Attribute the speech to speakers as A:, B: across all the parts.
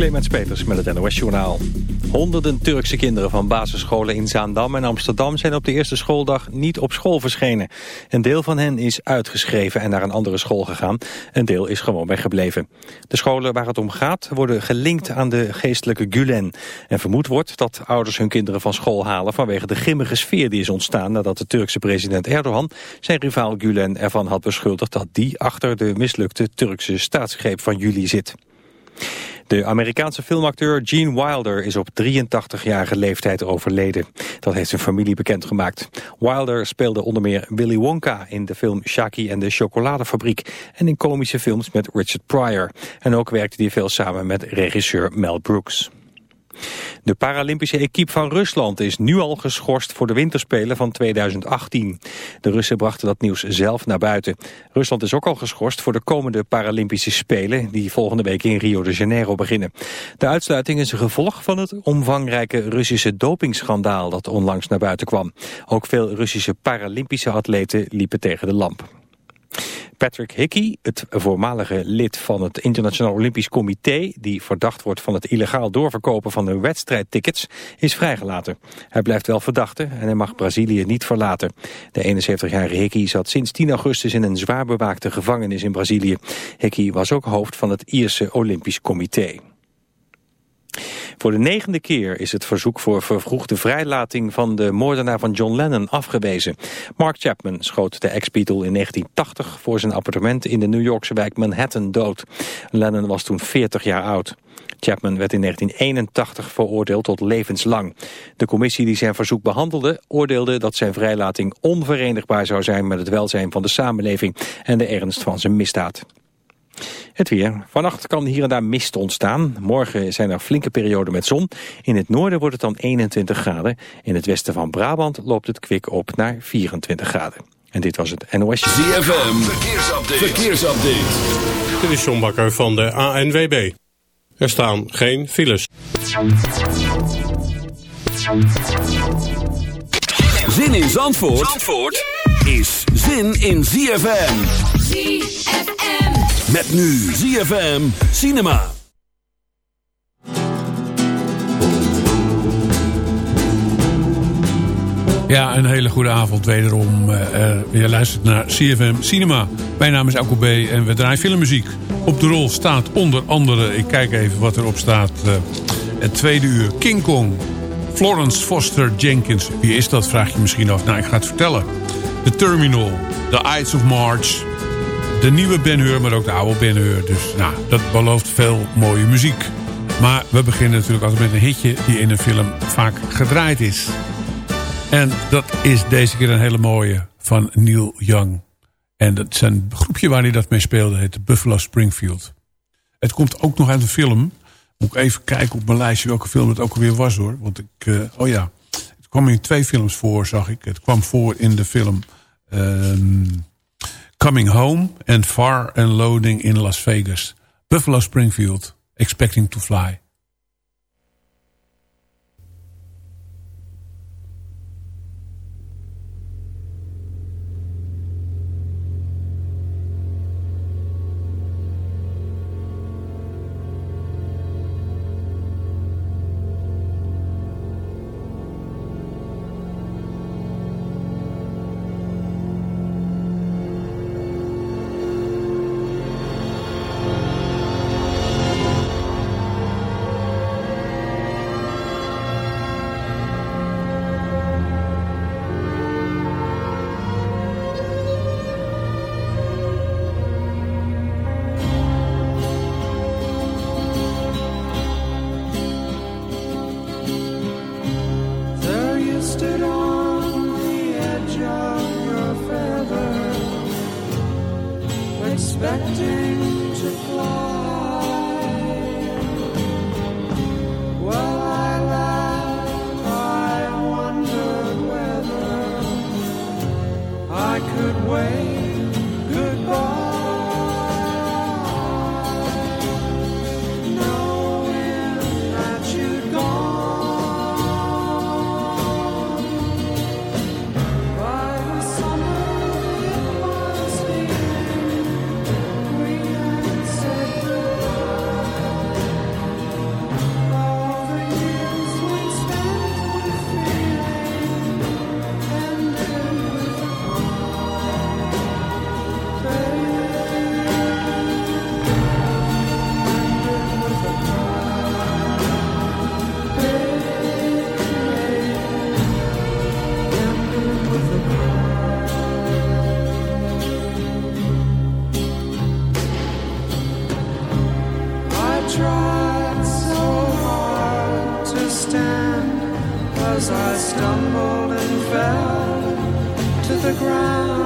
A: Clemens Peters met het NOS Journaal. Honderden Turkse kinderen van basisscholen in Zaandam en Amsterdam... zijn op de eerste schooldag niet op school verschenen. Een deel van hen is uitgeschreven en naar een andere school gegaan. Een deel is gewoon weggebleven. De scholen waar het om gaat worden gelinkt aan de geestelijke Gulen. En vermoed wordt dat ouders hun kinderen van school halen... vanwege de grimmige sfeer die is ontstaan... nadat de Turkse president Erdogan zijn rivaal Gulen ervan had beschuldigd... dat die achter de mislukte Turkse staatsgreep van juli zit. De Amerikaanse filmacteur Gene Wilder is op 83-jarige leeftijd overleden. Dat heeft zijn familie bekendgemaakt. Wilder speelde onder meer Willy Wonka in de film Shaki en de Chocoladefabriek... en in komische films met Richard Pryor. En ook werkte hij veel samen met regisseur Mel Brooks. De Paralympische equipe van Rusland is nu al geschorst voor de winterspelen van 2018. De Russen brachten dat nieuws zelf naar buiten. Rusland is ook al geschorst voor de komende Paralympische Spelen... die volgende week in Rio de Janeiro beginnen. De uitsluiting is een gevolg van het omvangrijke Russische dopingschandaal... dat onlangs naar buiten kwam. Ook veel Russische Paralympische atleten liepen tegen de lamp. Patrick Hickey, het voormalige lid van het Internationaal Olympisch Comité... die verdacht wordt van het illegaal doorverkopen van de wedstrijdtickets... is vrijgelaten. Hij blijft wel verdachte en hij mag Brazilië niet verlaten. De 71-jarige Hickey zat sinds 10 augustus in een zwaar bewaakte gevangenis in Brazilië. Hickey was ook hoofd van het Ierse Olympisch Comité. Voor de negende keer is het verzoek voor vervroegde vrijlating van de moordenaar van John Lennon afgewezen. Mark Chapman schoot de ex-Beatle in 1980 voor zijn appartement in de New Yorkse wijk Manhattan dood. Lennon was toen 40 jaar oud. Chapman werd in 1981 veroordeeld tot levenslang. De commissie die zijn verzoek behandelde oordeelde dat zijn vrijlating onverenigbaar zou zijn met het welzijn van de samenleving en de ernst van zijn misdaad. Het weer. Vannacht kan hier en daar mist ontstaan. Morgen zijn er flinke perioden met zon. In het noorden wordt het dan 21 graden. In het westen van Brabant loopt het kwik op naar 24 graden. En dit was het NOS.
B: ZFM. Verkeersupdate. Verkeersupdate.
C: Dit is John Bakker van de ANWB. Er staan geen files.
B: Zin in Zandvoort, Zandvoort is zin in ZFM.
D: ZFM.
B: Met nu ZFM Cinema.
E: Ja, een hele goede avond wederom. Uh, je luistert naar CFM Cinema. Mijn naam is Alko B. en we draaien filmmuziek. Op de rol staat onder andere, ik kijk even wat erop staat... Uh, het tweede uur, King Kong. Florence Foster Jenkins. Wie is dat, vraag je misschien af. Nou, ik ga het vertellen. The Terminal, The Ides of March, de nieuwe Ben Hur, maar ook de oude Ben Hur. Dus nou, dat belooft veel mooie muziek. Maar we beginnen natuurlijk altijd met een hitje die in een film vaak gedraaid is. En dat is deze keer een hele mooie van Neil Young. En dat een groepje waar hij dat mee speelde, heet Buffalo Springfield. Het komt ook nog uit de film. Moet ik even kijken op mijn lijstje welke film het ook alweer was hoor. Want ik, uh, oh ja, het kwam in twee films voor, zag ik. Het kwam voor in de film... Um, Coming Home and Far and Loading in Las Vegas. Buffalo Springfield, Expecting to Fly. Buffalo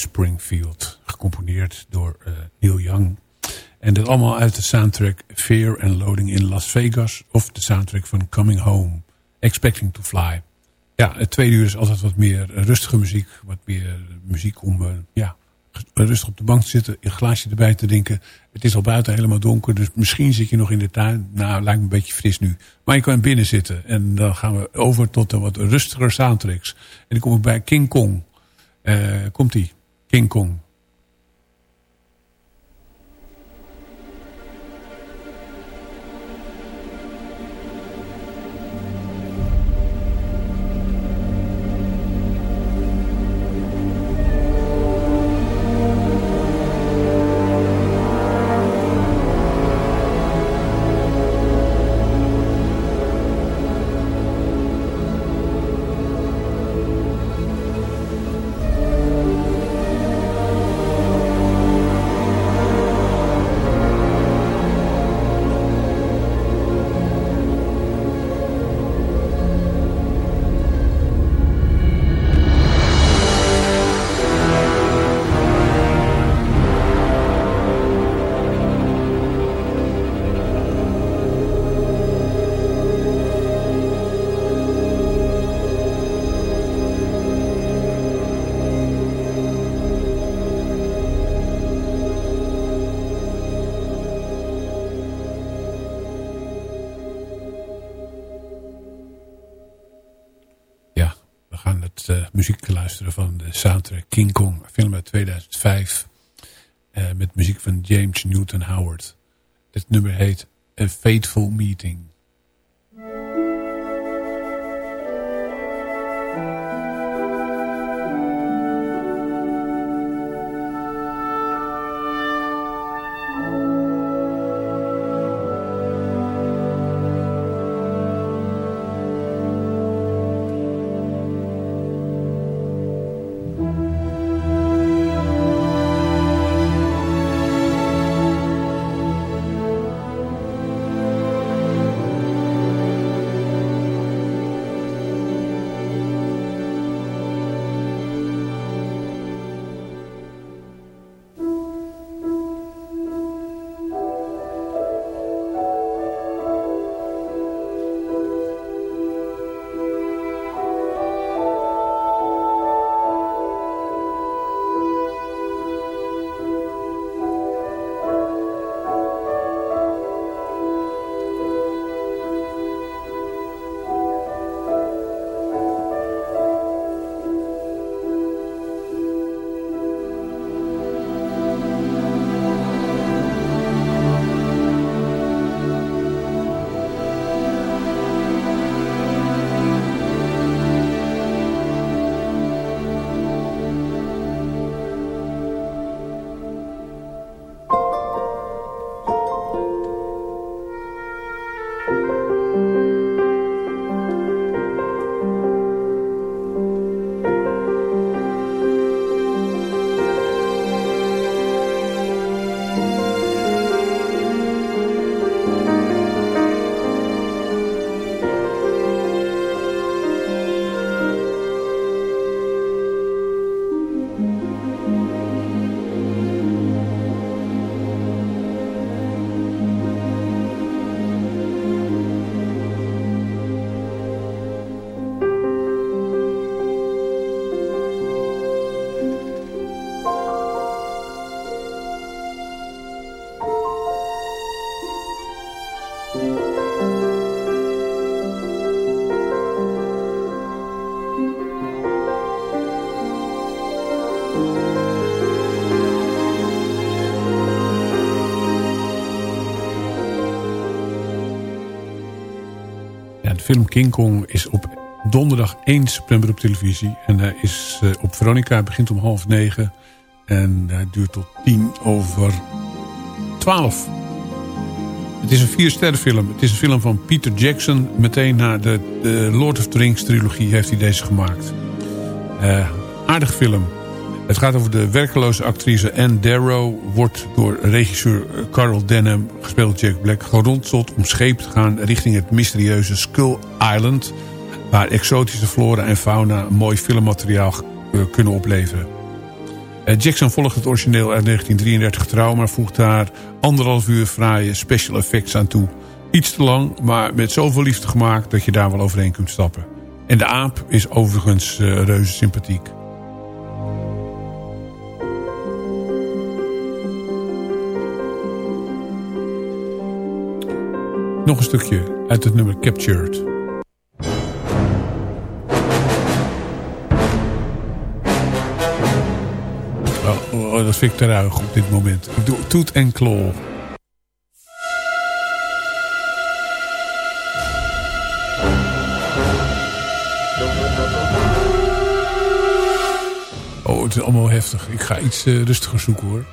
E: Springfield. Gecomponeerd door uh, Neil Young. En dat allemaal uit de soundtrack Fear and Loading in Las Vegas. Of de soundtrack van Coming Home. Expecting to Fly. Ja, het tweede uur is altijd wat meer rustige muziek. Wat meer muziek om uh, ja, rustig op de bank te zitten. Een glaasje erbij te drinken. Het is al buiten helemaal donker. Dus misschien zit je nog in de tuin. Nou, lijkt me een beetje fris nu. Maar je kan binnen zitten. En dan gaan we over tot een wat rustiger soundtracks. En dan kom ik bij King Kong. Uh, Komt-ie. King Kong. Film King Kong is op donderdag 1 september op televisie. En hij is uh, op Veronica, begint om half negen. En hij duurt tot tien over twaalf. Het is een vier sterren film. Het is een film van Peter Jackson. Meteen na de, de Lord of the Rings trilogie heeft hij deze gemaakt. Uh, aardig film. Het gaat over de werkeloze actrice Anne Darrow. Wordt door regisseur Carl Denham, gespeeld Jack Black, geronseld om scheep te gaan richting het mysterieuze Skull Island. Waar exotische flora en fauna mooi filmmateriaal uh, kunnen opleveren. Uh, Jackson volgt het origineel uit 1933 trouw, maar voegt daar anderhalf uur fraaie special effects aan toe. Iets te lang, maar met zoveel liefde gemaakt dat je daar wel overheen kunt stappen. En de aap is overigens uh, reuze sympathiek. Nog een stukje uit het nummer Captured. Oh, oh, dat vind ik te ruig op dit moment. Ik doe toet en klol. Oh, het is allemaal heftig. Ik ga iets uh, rustiger zoeken hoor.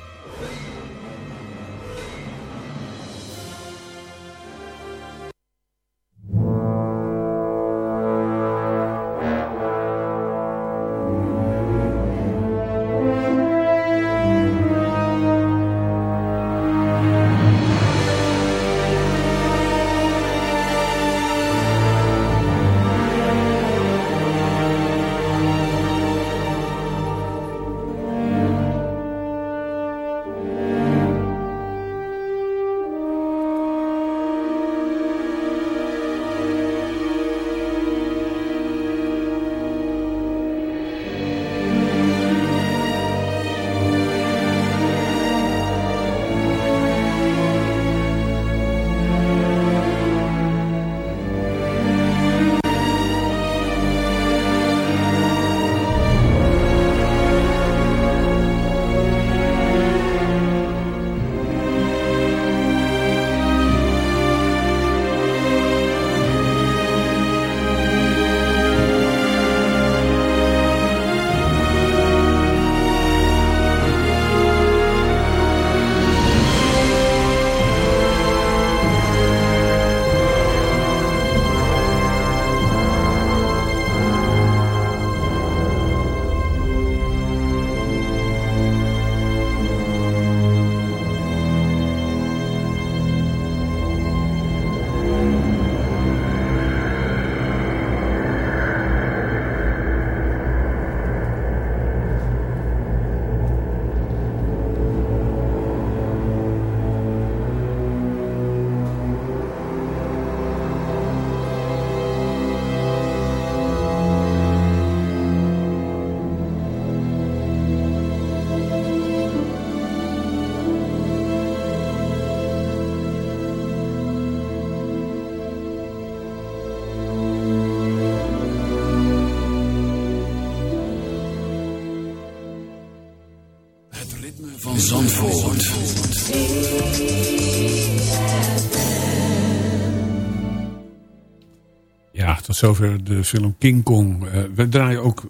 E: Zover de film King Kong. Uh, we draaien ook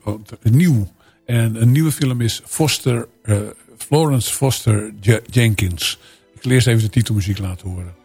E: nieuw. En een nieuwe film is Foster, uh, Florence Foster Jenkins. Ik wil eerst even de titelmuziek laten horen.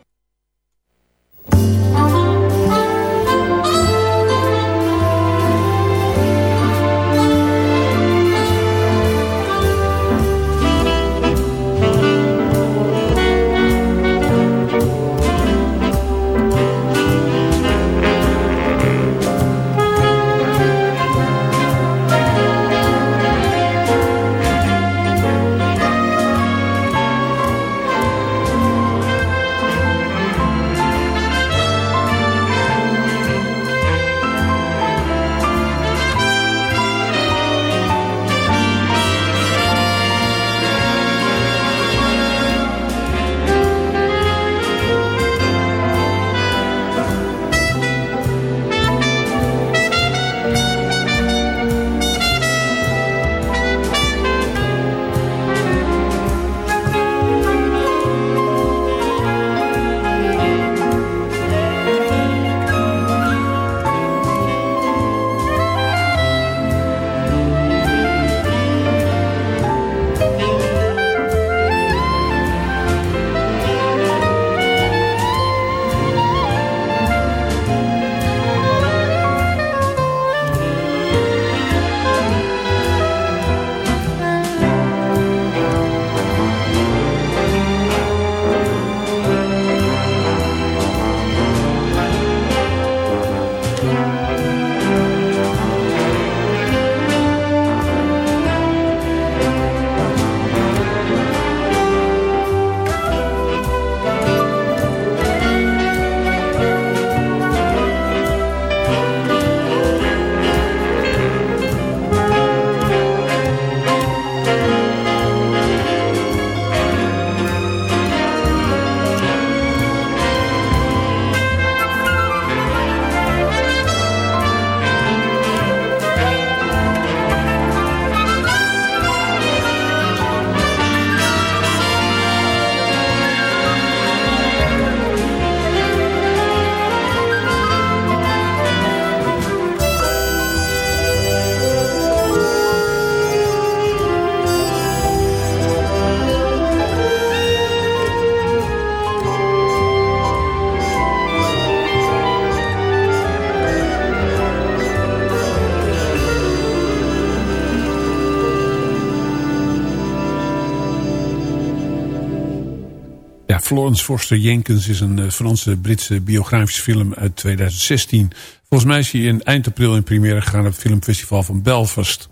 E: Florence Foster Jenkins is een Franse-Britse biografische film uit 2016. Volgens mij is hij in eind april in première gegaan op het filmfestival van Belfast.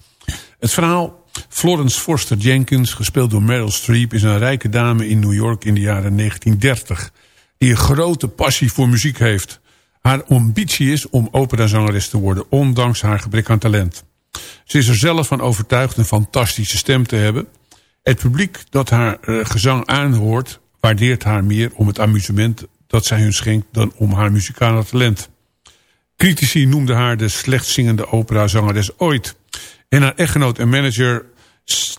E: Het verhaal Florence Foster Jenkins, gespeeld door Meryl Streep... is een rijke dame in New York in de jaren 1930... die een grote passie voor muziek heeft. Haar ambitie is om operazangeres te worden... ondanks haar gebrek aan talent. Ze is er zelf van overtuigd een fantastische stem te hebben. Het publiek dat haar eh, gezang aanhoort... waardeert haar meer om het amusement dat zij hun schenkt... dan om haar muzikale talent. Critici noemden haar de slecht zingende operazangeres ooit... En haar echtgenoot en manager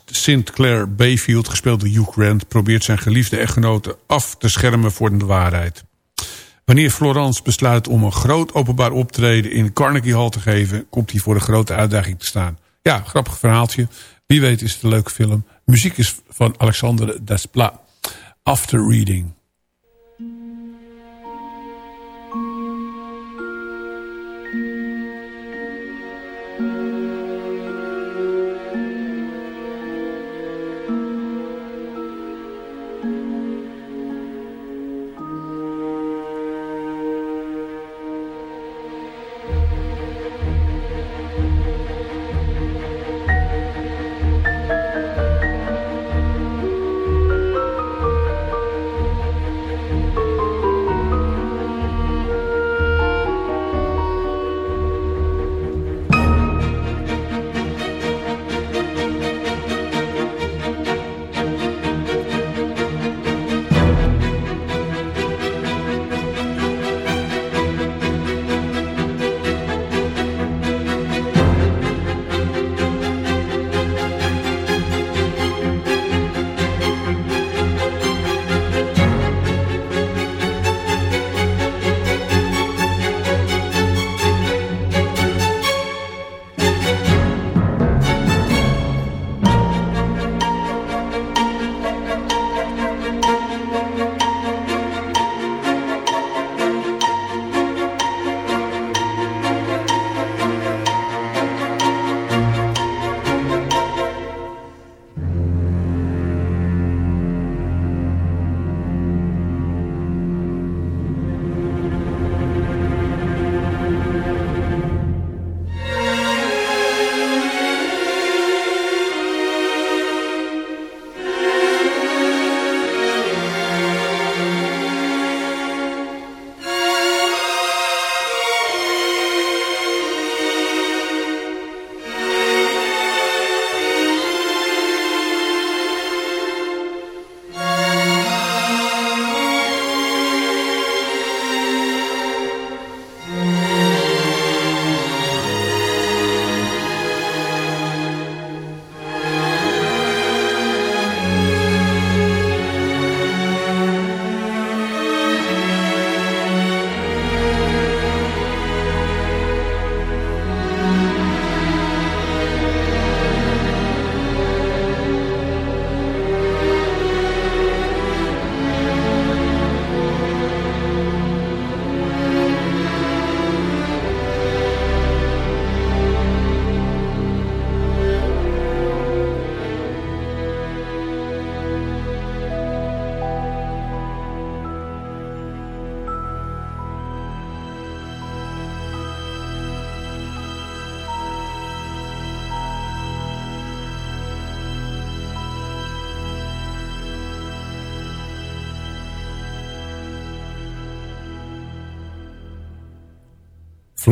E: St. Clair Bayfield, gespeeld door Hugh Grant... probeert zijn geliefde echtgenote af te schermen voor de waarheid. Wanneer Florence besluit om een groot openbaar optreden in Carnegie Hall te geven... komt hij voor een grote uitdaging te staan. Ja, grappig verhaaltje. Wie weet is het een leuke film. Muziek is van Alexander Desplat. After Reading.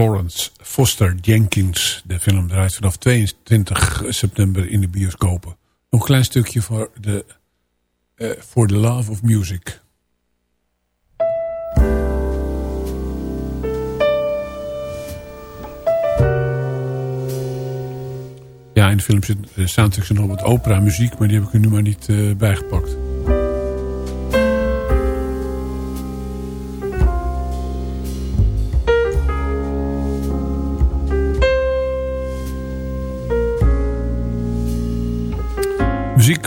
E: Florence Foster Jenkins. De film draait vanaf 22 september in de bioscopen. Nog een klein stukje voor de uh, For the Love of Music. Ja, in de film zit, uh, staan natuurlijk nog wat opera muziek, maar die heb ik nu maar niet uh, bijgepakt.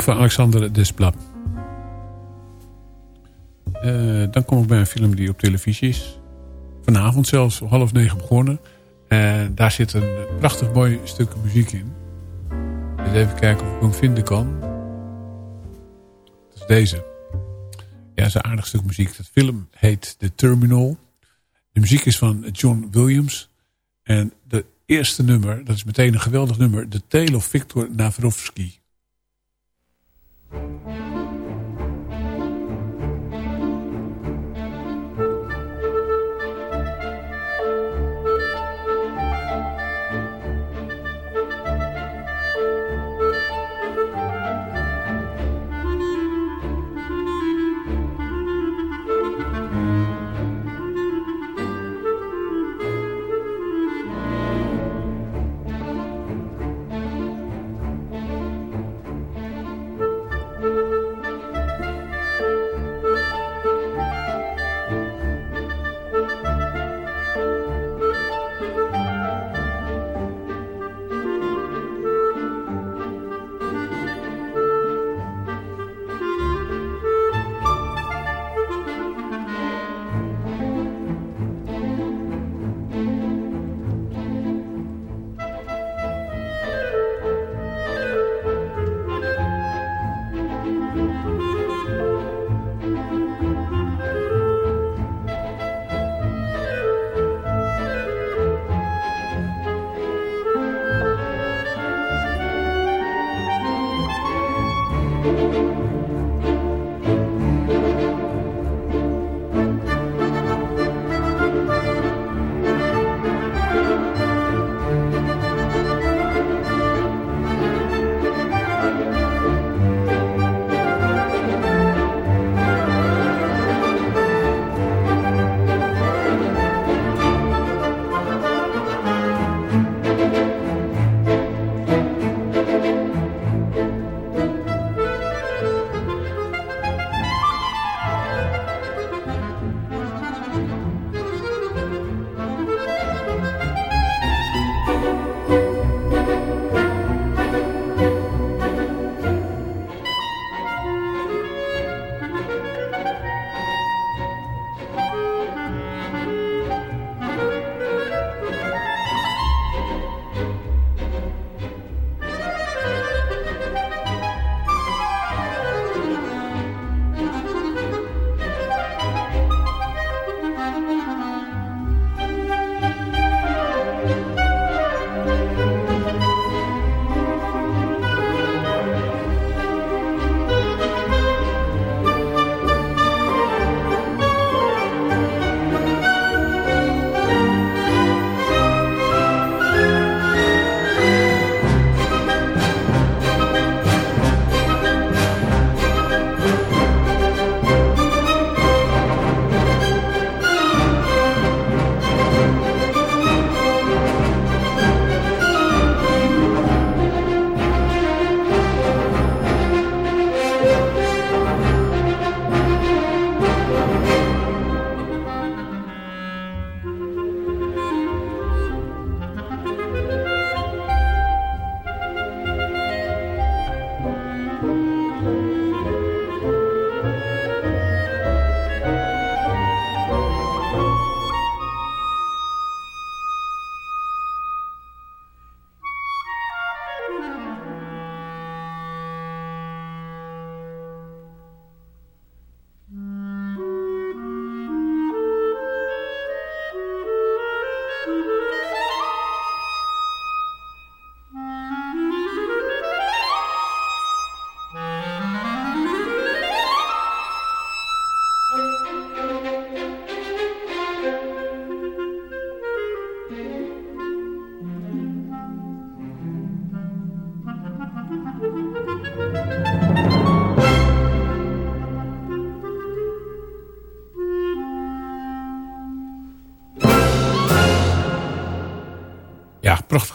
E: Van Alexander Desplat. Uh, dan kom ik bij een film die op televisie is. Vanavond zelfs, om half negen begonnen. En daar zit een prachtig mooi stuk muziek in. Dus even kijken of ik hem vinden kan. Dat is deze. Ja, is een aardig stuk muziek. De film heet The Terminal. De muziek is van John Williams. En de eerste nummer, dat is meteen een geweldig nummer. The Tale of Victor Navrovsky.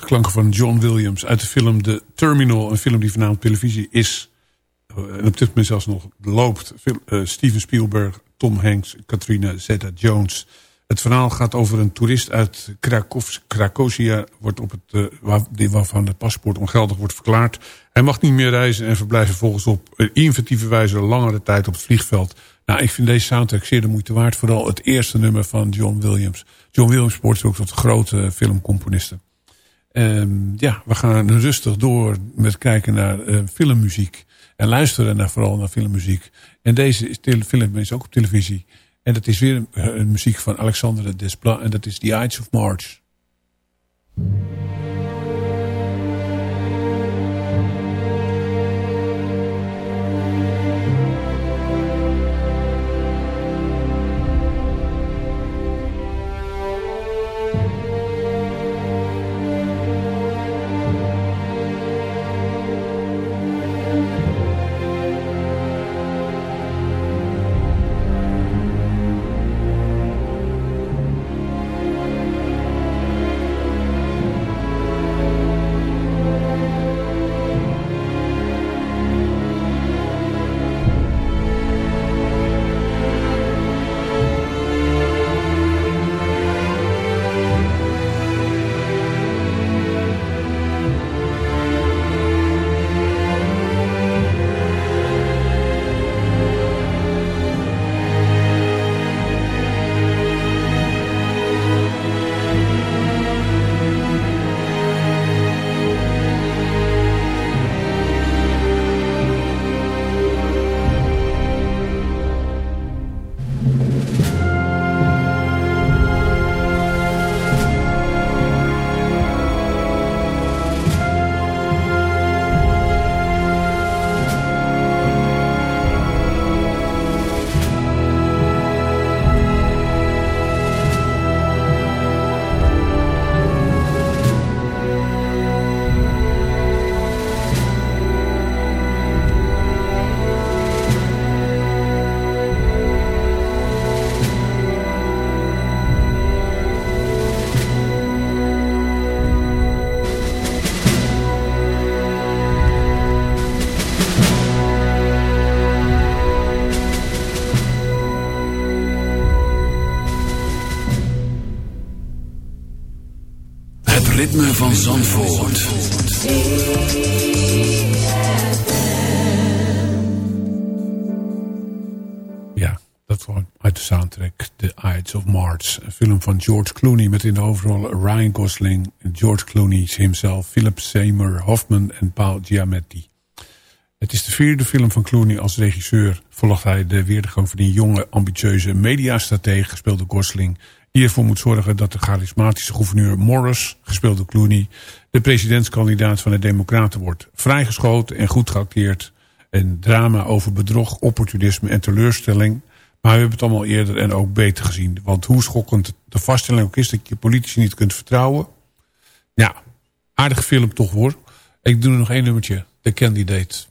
E: Klanken van John Williams uit de film The Terminal. Een film die vanavond televisie is. En op dit moment zelfs nog loopt. Uh, Steven Spielberg, Tom Hanks, Katrina Zeta-Jones. Het verhaal gaat over een toerist uit Krakosia... Wordt op het, uh, waarvan het paspoort ongeldig wordt verklaard. Hij mag niet meer reizen en verblijft vervolgens op inventieve wijze... langere tijd op het vliegveld. Nou, ik vind deze soundtrack zeer de moeite waard. Vooral het eerste nummer van John Williams. John Williams wordt ook tot grote filmcomponisten. Um, ja, we gaan rustig door met kijken naar uh, filmmuziek. En luisteren naar, vooral naar filmmuziek. En deze film is ook op televisie. En dat is weer een, muziek van Alexander Desplat. En dat is The Ides of March.
B: Van
E: George Clooney met in de hoofdrol Ryan Gosling, George Clooney himself, Philip Seymour Hoffman en Paul Giamatti. Het is de vierde film van Clooney als regisseur. Volgt hij de weergang van een jonge, ambitieuze mediastratege, gespeeld door Gosling die ervoor moet zorgen dat de charismatische gouverneur Morris, gespeeld door Clooney, de presidentskandidaat van de Democraten wordt. Vrijgeschoten en goed geacteerd. Een drama over bedrog, opportunisme en teleurstelling. Maar we hebben het allemaal eerder en ook beter gezien. Want hoe schokkend de vaststelling ook is dat je politici niet kunt vertrouwen. Ja, aardige film toch hoor. Ik doe nog één nummertje. The Candidate.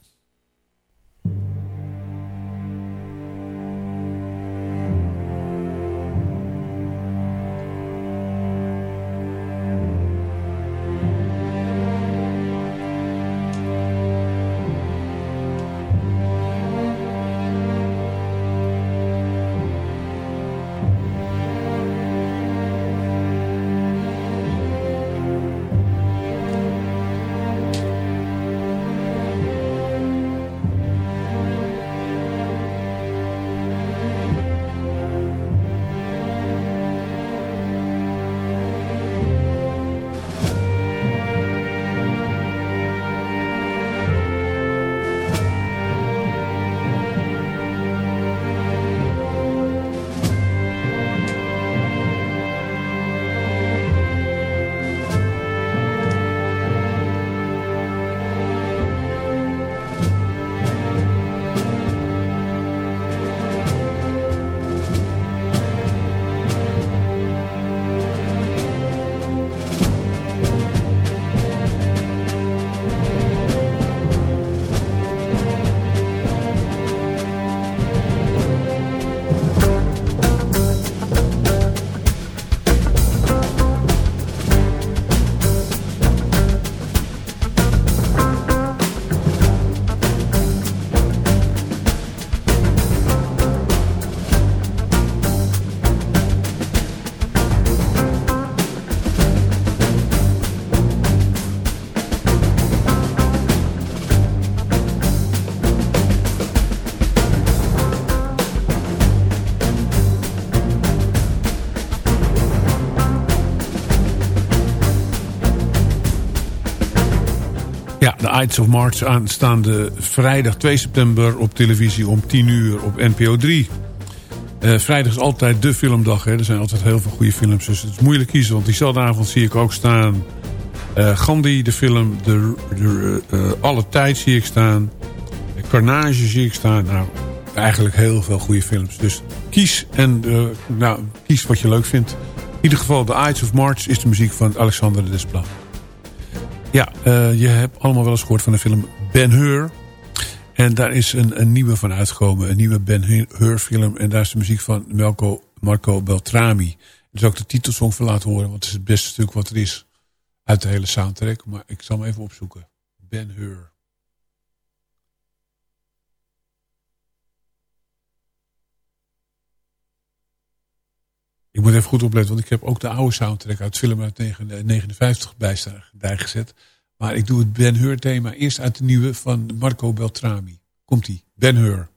E: Ides of March aanstaande vrijdag 2 september op televisie om 10 uur op NPO 3. Uh, vrijdag is altijd de filmdag. Hè. Er zijn altijd heel veel goede films. Dus het is moeilijk kiezen. Want diezelfde avond zie ik ook staan... Uh, Gandhi, de film. De, de uh, Alle Tijd zie ik staan. Carnage zie ik staan. Nou, eigenlijk heel veel goede films. Dus kies, en, nou, kies wat je leuk vindt. In ieder geval, The Ides of March is de muziek van Alexander Desplat. Ja, je hebt allemaal wel eens gehoord van de film Ben Hur. En daar is een, een nieuwe van uitgekomen. Een nieuwe Ben Hur film. En daar is de muziek van Melco, Marco Beltrami. Dus ook de titelsong van laten horen. Want het is het beste stuk wat er is. Uit de hele soundtrack. Maar ik zal hem even opzoeken. Ben Hur. Ik moet even goed opletten, want ik heb ook de oude soundtrack uit film uit 1959 bijgezet. Maar ik doe het Ben Hur thema eerst uit de nieuwe van Marco Beltrami. Komt-ie, Ben Hur.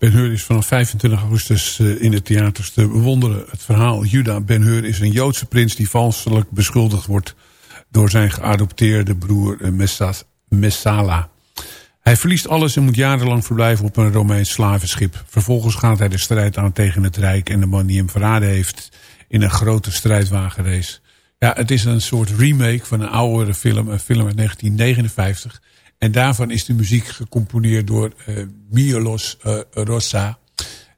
E: Ben Hur is vanaf 25 augustus eh, in de theaters te bewonderen. Het verhaal Juda Ben Hur is een Joodse prins die valselijk beschuldigd wordt door zijn geadopteerde broer eh, Messala. Hij verliest alles en moet jarenlang verblijven op een Romeins slavenschip. Vervolgens gaat hij de strijd aan tegen het Rijk en de man die hem verraden heeft in een grote strijdwagenrace. Ja, het is een soort remake van een oudere film, een film uit 1959. En daarvan is de muziek gecomponeerd door uh, Miolos uh, Rossa.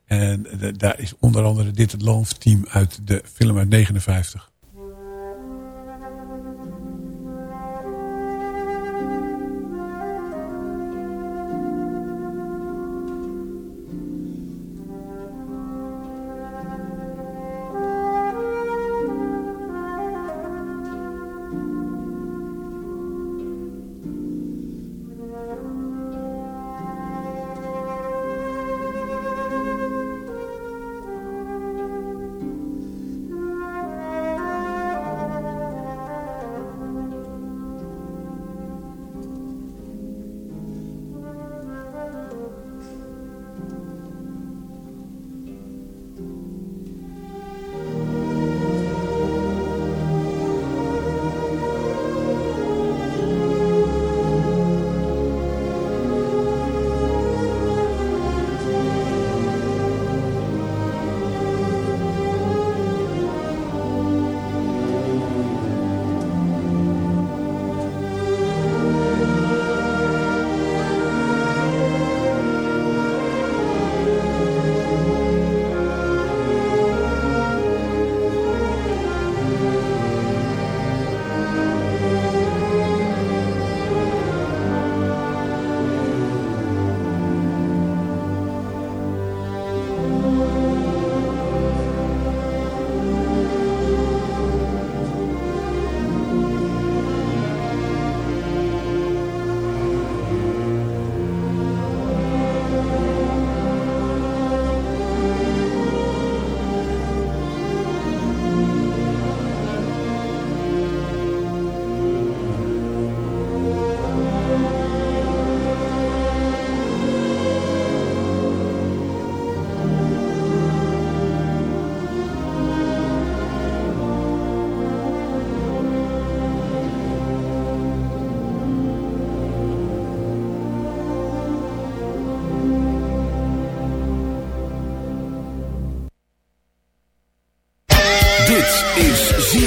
E: En uh, daar is onder andere dit het loonteam uit de film uit 59.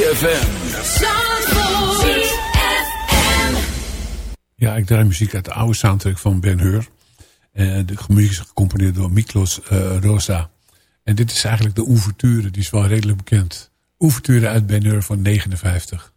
B: ZFM.
E: Ja, ik draai muziek uit de oude soundtrack van Ben Hur. Uh, de muziek is gecomponeerd door Miklos uh, Rosa. En dit is eigenlijk de ouverture, die is wel redelijk bekend. Ouverture uit Ben Hur van 59.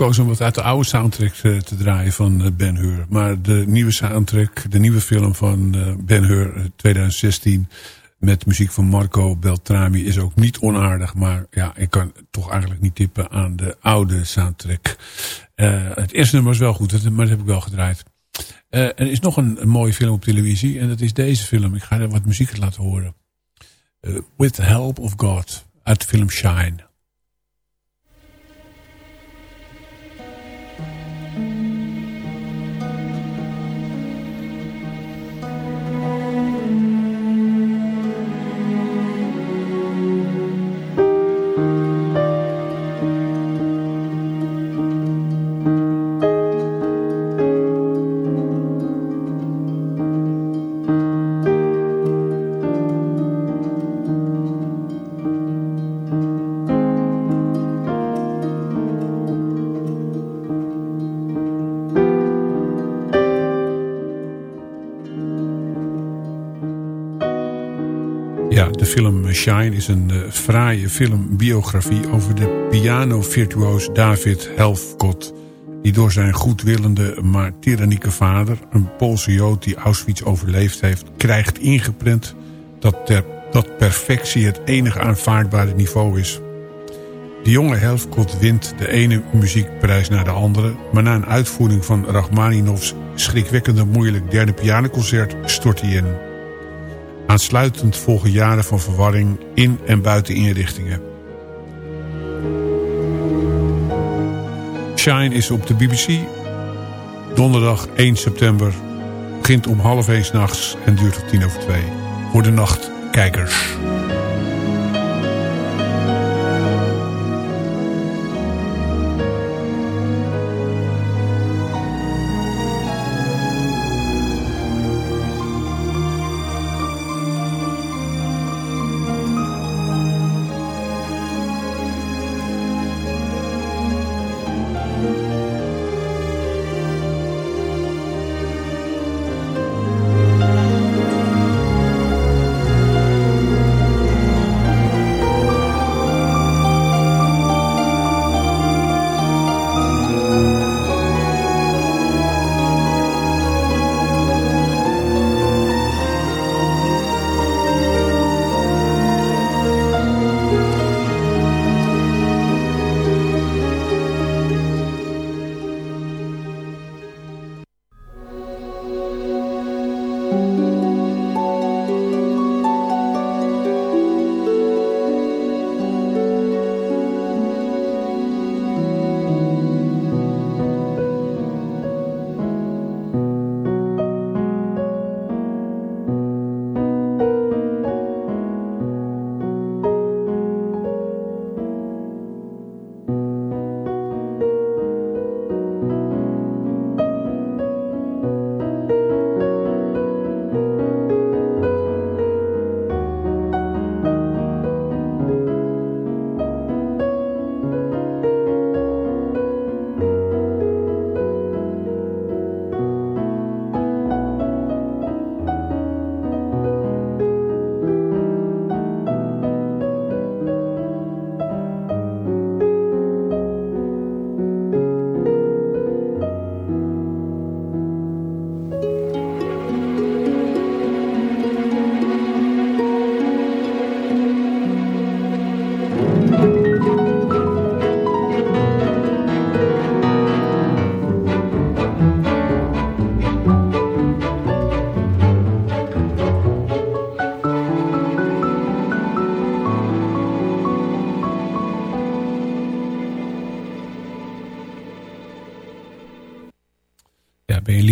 E: Gekozen om wat uit de oude soundtrack uh, te draaien van uh, Ben Hur. Maar de nieuwe soundtrack, de nieuwe film van uh, Ben Hur 2016... met muziek van Marco Beltrami is ook niet onaardig. Maar ja, ik kan toch eigenlijk niet tippen aan de oude soundtrack. het eerste nummer is wel goed, maar dat heb ik wel gedraaid. er is nog een, een, mooie film op televisie en dat is deze film. Ik ga er wat muziek laten horen. With the Help of God, uit de film Shine. Shine is een uh, fraaie filmbiografie over de piano-virtuoos David Helfgott... die door zijn goedwillende, maar tyrannieke vader... een Poolse Jood die Auschwitz overleefd heeft... krijgt ingeprent dat, dat perfectie het enige aanvaardbare niveau is. De jonge Helfgott wint de ene muziekprijs naar de andere... maar na een uitvoering van Rachmaninoffs schrikwekkende moeilijk derde pianoconcert stort hij in... Aansluitend volgen jaren van verwarring in en buiten inrichtingen. Shine is op de BBC. Donderdag 1 september. Begint om half 1 nachts en duurt tot tien over twee. Voor de nachtkijkers.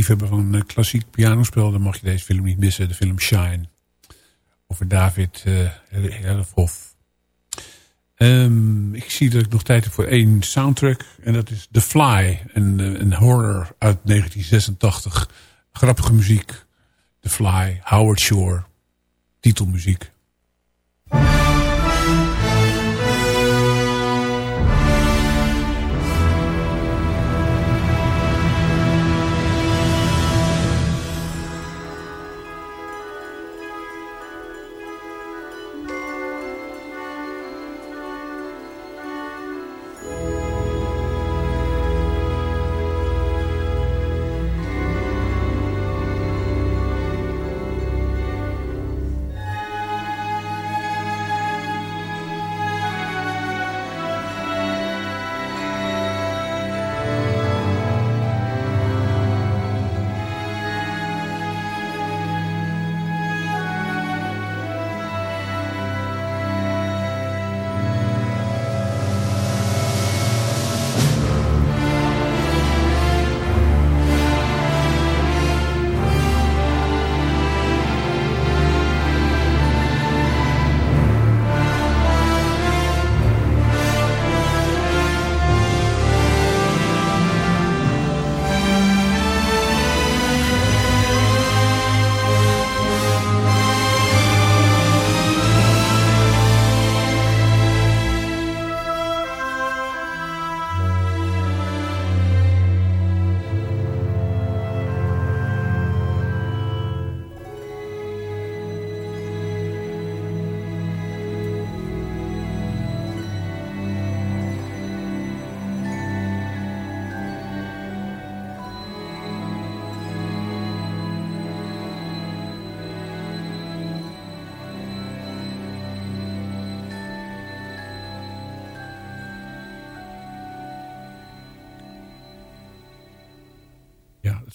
E: Liefhebber van uh, klassiek pianospel... dan mag je deze film niet missen. De film Shine. Over David uh, ik zie dat ik nog tijd heb voor één soundtrack. En dat is The Fly. Een, eh, een horror uit 1986. Grappige muziek. The Fly. Howard Shore. Titelmuziek.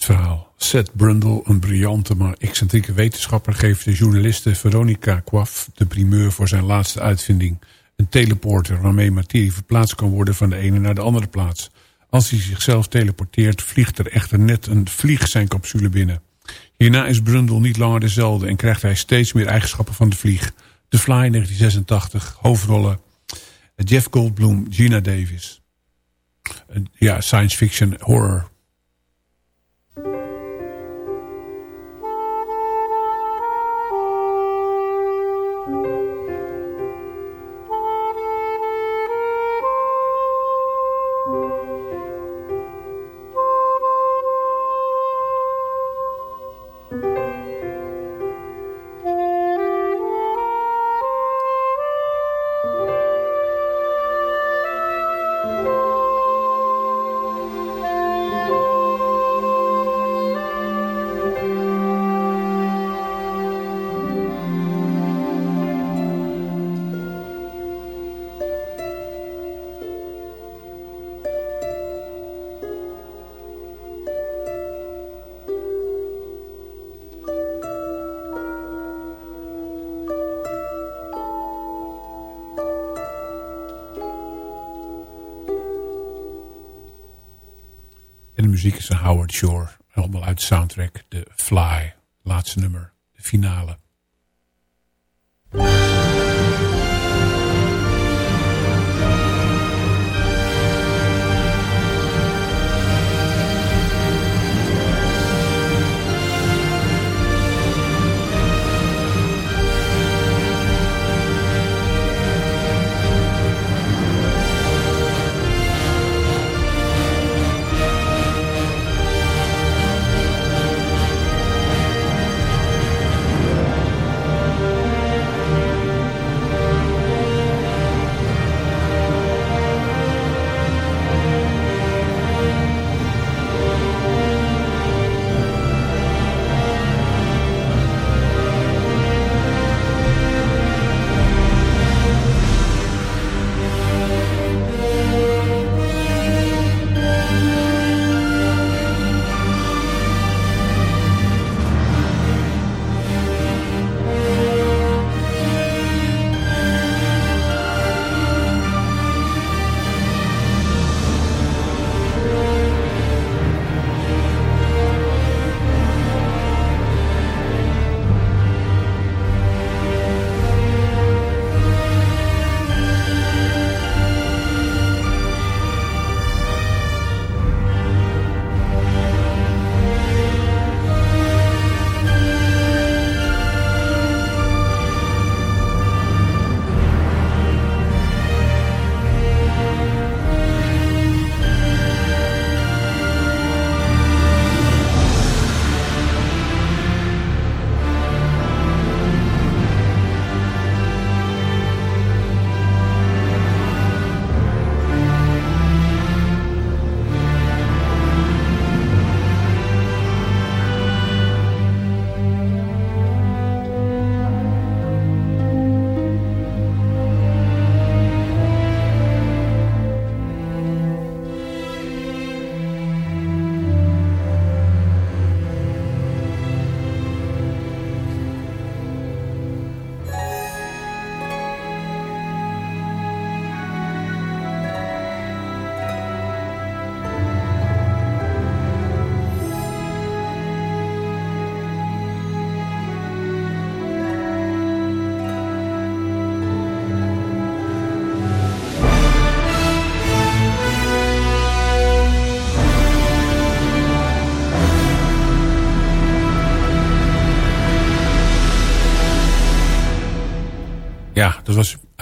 E: Verhaal. Seth Brundle, een briljante maar excentrieke wetenschapper... geeft de journaliste Veronica Quaff de primeur voor zijn laatste uitvinding. Een teleporter waarmee materie verplaatst kan worden van de ene naar de andere plaats. Als hij zichzelf teleporteert vliegt er echter net een vlieg zijn capsule binnen. Hierna is Brundle niet langer dezelfde en krijgt hij steeds meer eigenschappen van de vlieg. The Fly 1986, hoofdrollen Jeff Goldblum, Gina Davis. Ja, science fiction, horror. De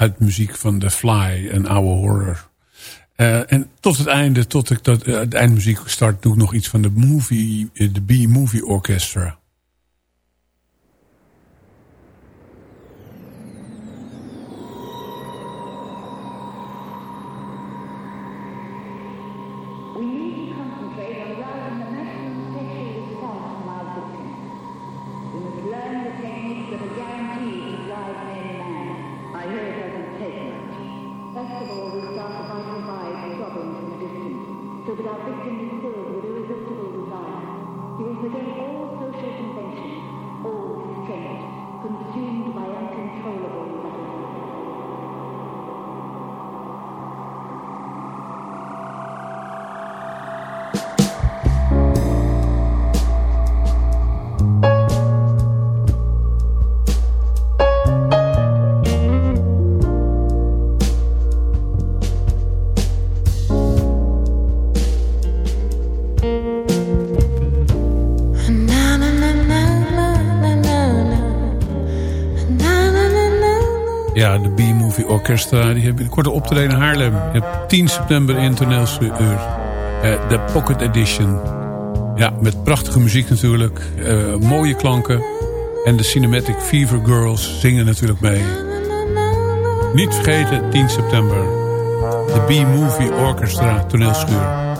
E: uit muziek van The Fly, een oude horror. Uh, en tot het einde, tot ik dat, de eindmuziek start, doe ik nog iets van de movie, de B-Movie Orchestra. De B-Movie Orchestra. Die hebben korte optreden in Haarlem. Je hebt 10 september in toneelschuur. Eh, de Pocket Edition. Ja, met prachtige muziek natuurlijk. eh, mooie klanken. En de Cinematic Fever Girls zingen natuurlijk mee. Niet vergeten, 10 september. De B-Movie Orchestra toneelschuur.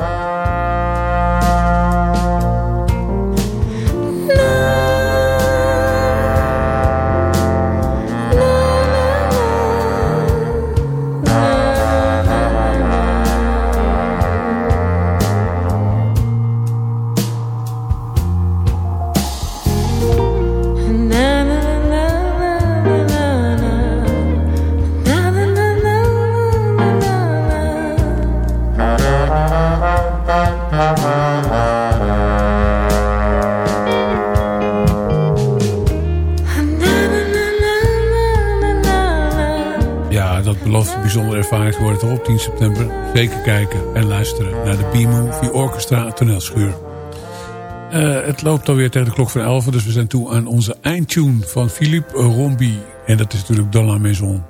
E: Zeker kijken en luisteren naar de B-Movie Orchestra toneelschuur. Eh, het loopt alweer tegen de klok van 11, dus we zijn toe aan onze eindtune van Philippe Rombi. En dat is natuurlijk Dans la Maison.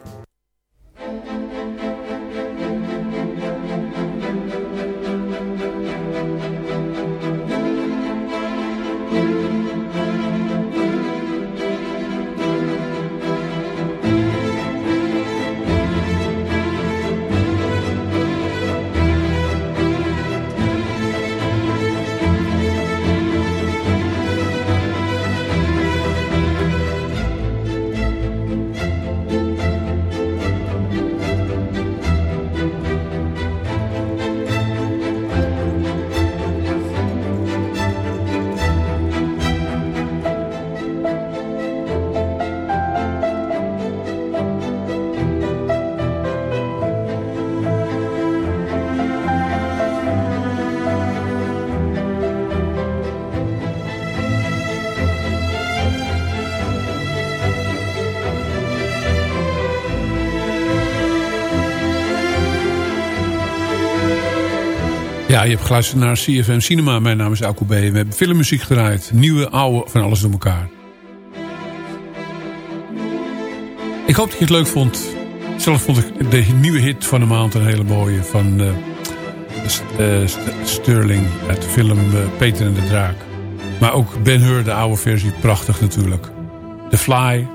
E: Je hebt geluisterd naar CFM Cinema. Mijn naam is Alko B. We hebben filmmuziek gedraaid. Nieuwe, oude, van alles door elkaar. Ik hoop dat je het leuk vond. Zelf vond ik de nieuwe hit van de maand een hele mooie. Van eh, eh, St- Sterling uit de film eh, Peter en de Draak. Maar ook Ben Hur, de oude versie. Prachtig natuurlijk. The Fly.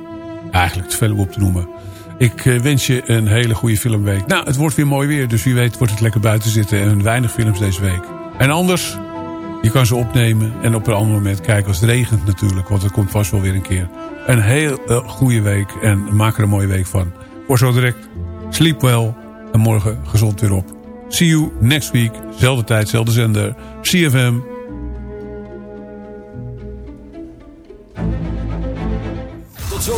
E: Eigenlijk te veel om op te noemen. Ik eh, wens je een hele goede filmweek. Nou, het wordt weer mooi weer, dus wie weet wordt het lekker buiten zitten... en weinig films deze week. En anders, je kan ze opnemen en op een ander moment kijken als het regent natuurlijk... want het komt vast wel weer een keer. Een heel eh, goede week en maak er een mooie week van. Voor zo direct, sleep well en morgen gezond weer op. See you next week, zelfde tijd, zelfde zender. CFM.